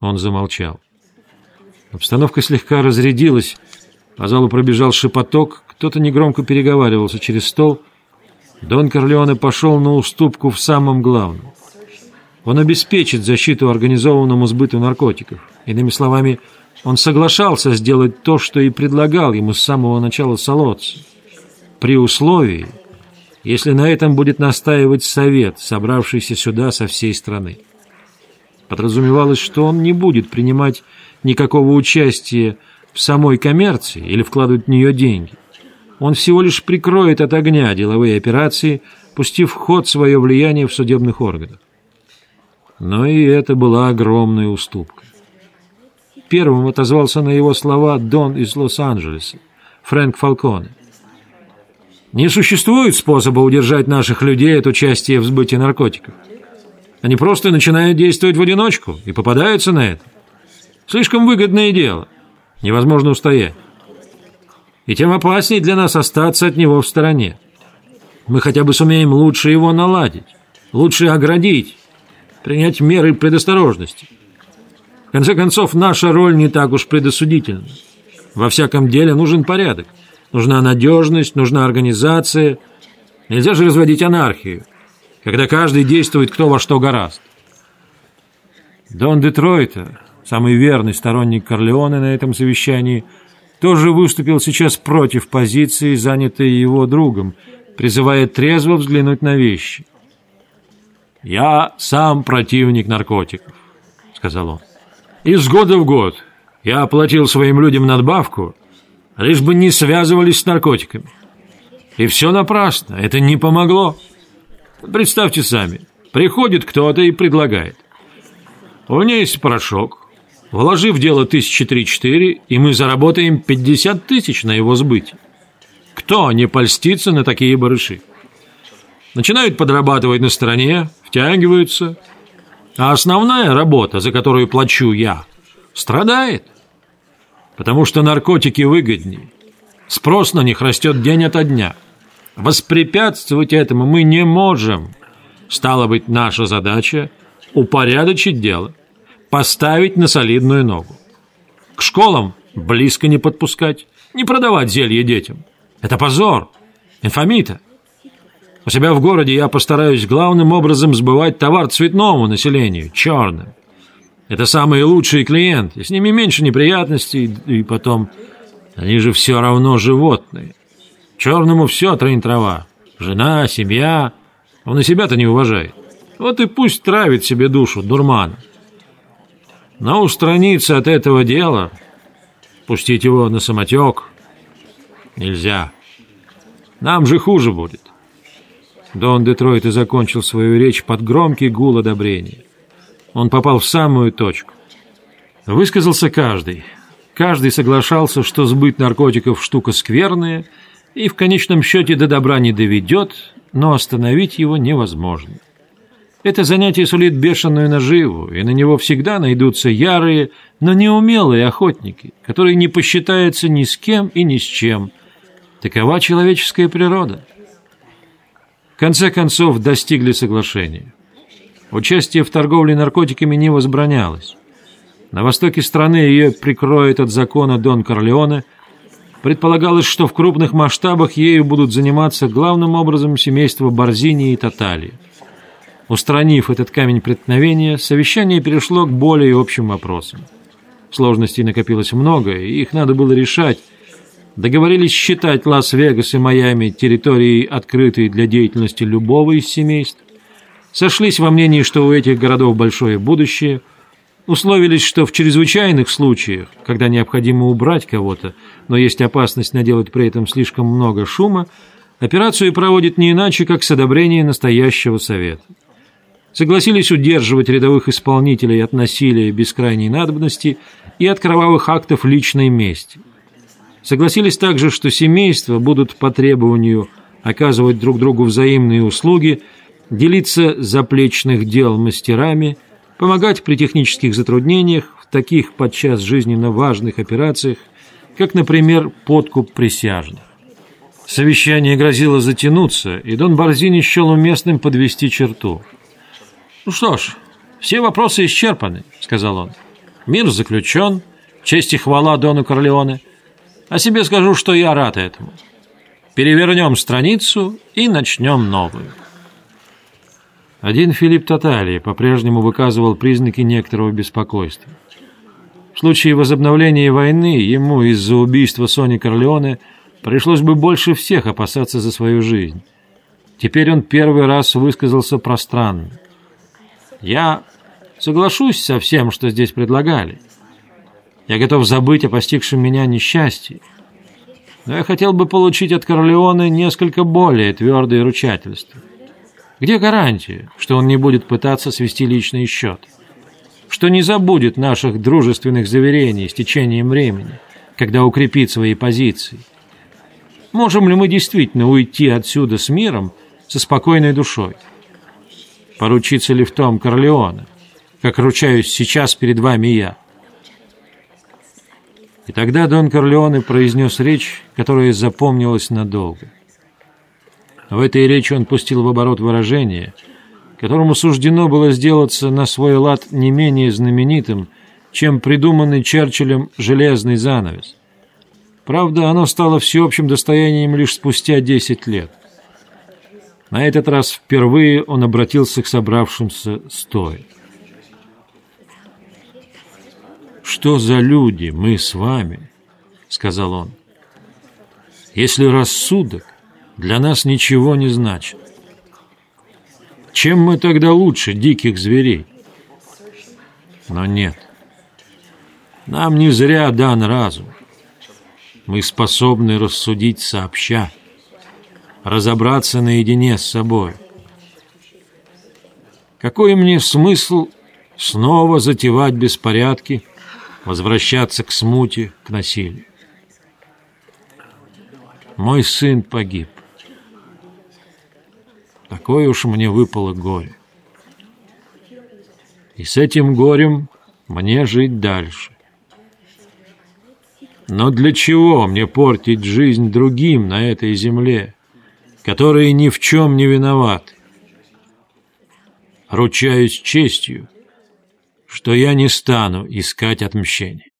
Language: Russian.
Он замолчал. Обстановка слегка разрядилась, по залу пробежал шепоток, кто-то негромко переговаривался через стол. Дон Корлеоне пошел на уступку в самом главном. Он обеспечит защиту организованному сбыту наркотиков. Иными словами, он соглашался сделать то, что и предлагал ему с самого начала Солоца. При условии, если на этом будет настаивать совет, собравшийся сюда со всей страны. Подразумевалось, что он не будет принимать никакого участия в самой коммерции или вкладывать в нее деньги. Он всего лишь прикроет от огня деловые операции, пустив в ход свое влияние в судебных органах. Но и это была огромная уступка. Первым отозвался на его слова Дон из Лос-Анджелеса, Фрэнк Фалконе. Не существует способа удержать наших людей от участия в сбытии наркотиков. Они просто начинают действовать в одиночку и попадаются на это. Слишком выгодное дело. Невозможно устоять. И тем опаснее для нас остаться от него в стороне. Мы хотя бы сумеем лучше его наладить, лучше оградить, принять меры предосторожности. В конце концов, наша роль не так уж предосудительна. Во всяком деле нужен порядок. Нужна надежность, нужна организация. Нельзя же разводить анархию когда каждый действует кто во что гораст. Дон Детройта, самый верный сторонник Корлеоне на этом совещании, тоже выступил сейчас против позиции, занятой его другом, призывая трезво взглянуть на вещи. «Я сам противник наркотиков», — сказал он. «Из года в год я оплатил своим людям надбавку, лишь бы не связывались с наркотиками. И все напрасно, это не помогло». Представьте сами, приходит кто-то и предлагает. У меня есть порошок. Вложи в дело тысячи три-четыре, и мы заработаем 50 тысяч на его сбытие. Кто не польстится на такие барыши? Начинают подрабатывать на стороне, втягиваются. А основная работа, за которую плачу я, страдает. Потому что наркотики выгоднее. Спрос на них растет день ото дня. Воспрепятствовать этому мы не можем. Стало быть, наша задача – упорядочить дело, поставить на солидную ногу. К школам близко не подпускать, не продавать зелье детям. Это позор, инфамита. У себя в городе я постараюсь главным образом сбывать товар цветному населению, черным. Это самые лучшие клиенты, с ними меньше неприятностей, и потом, они же все равно животные. Черному все трынь трава. Жена, семья. Он и себя-то не уважает. Вот и пусть травит себе душу дурман. Но устраниться от этого дела, пустить его на самотек, нельзя. Нам же хуже будет. Дон Детройт и закончил свою речь под громкий гул одобрения. Он попал в самую точку. Высказался каждый. Каждый соглашался, что сбыт наркотиков штука скверная – и в конечном счете до добра не доведет, но остановить его невозможно. Это занятие сулит бешеную наживу, и на него всегда найдутся ярые, но неумелые охотники, которые не посчитаются ни с кем и ни с чем. Такова человеческая природа. В конце концов достигли соглашения. Участие в торговле наркотиками не возбранялось. На востоке страны ее прикроет от закона Дон Корлеоне – Предполагалось, что в крупных масштабах ею будут заниматься главным образом семейство Борзини и Татали. Устранив этот камень преткновения, совещание перешло к более общим вопросам. Сложностей накопилось много, и их надо было решать. Договорились считать Лас-Вегас и Майами территорией, открытой для деятельности любого из семейств. Сошлись во мнении, что у этих городов большое будущее – Условились, что в чрезвычайных случаях, когда необходимо убрать кого-то, но есть опасность наделать при этом слишком много шума, операцию проводит не иначе, как с одобрения настоящего совета. Согласились удерживать рядовых исполнителей от насилия без крайней надобности и от кровавых актов личной мести. Согласились также, что семейства будут по требованию оказывать друг другу взаимные услуги, делиться заплечных дел мастерами – помогать при технических затруднениях в таких подчас жизненно важных операциях, как, например, подкуп присяжных. Совещание грозило затянуться, и Дон Борзини счел уместным подвести черту. «Ну что ж, все вопросы исчерпаны», — сказал он. Мир заключен, честь и хвала Дону Корлеоне. О себе скажу, что я рад этому. Перевернем страницу и начнем новую. Один Филипп Таталии по-прежнему выказывал признаки некоторого беспокойства. В случае возобновления войны ему из-за убийства Сони Корлеоне пришлось бы больше всех опасаться за свою жизнь. Теперь он первый раз высказался пространно. «Я соглашусь со всем, что здесь предлагали. Я готов забыть о постигшем меня несчастье. Но я хотел бы получить от Корлеоне несколько более твердые ручательства. Где гарантия, что он не будет пытаться свести личный счет? Что не забудет наших дружественных заверений с течением времени, когда укрепит свои позиции? Можем ли мы действительно уйти отсюда с миром, со спокойной душой? Поручиться ли в том Корлеона, как ручаюсь сейчас перед вами я? И тогда Дон Корлеоне произнес речь, которая запомнилась надолго. В этой речи он пустил в оборот выражение, которому суждено было сделаться на свой лад не менее знаменитым, чем придуманный Черчиллем железный занавес. Правда, оно стало всеобщим достоянием лишь спустя десять лет. На этот раз впервые он обратился к собравшимся стоя. «Что за люди мы с вами?» — сказал он. «Если рассудок для нас ничего не значит. Чем мы тогда лучше диких зверей? Но нет. Нам не зря дан разум. Мы способны рассудить сообща, разобраться наедине с собой. Какой мне смысл снова затевать беспорядки, возвращаться к смуте, к насилию? Мой сын погиб. Такое уж мне выпало горе. И с этим горем мне жить дальше. Но для чего мне портить жизнь другим на этой земле, которые ни в чем не виноваты? Ручаюсь честью, что я не стану искать отмщения.